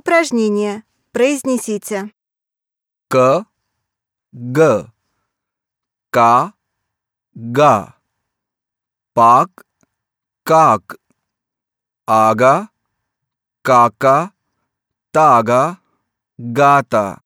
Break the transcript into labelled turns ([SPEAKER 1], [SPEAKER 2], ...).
[SPEAKER 1] Упражнение. Произнесите.
[SPEAKER 2] К, Г, К, Га, Пак, Как, Ага, Кака, Тага, Гата.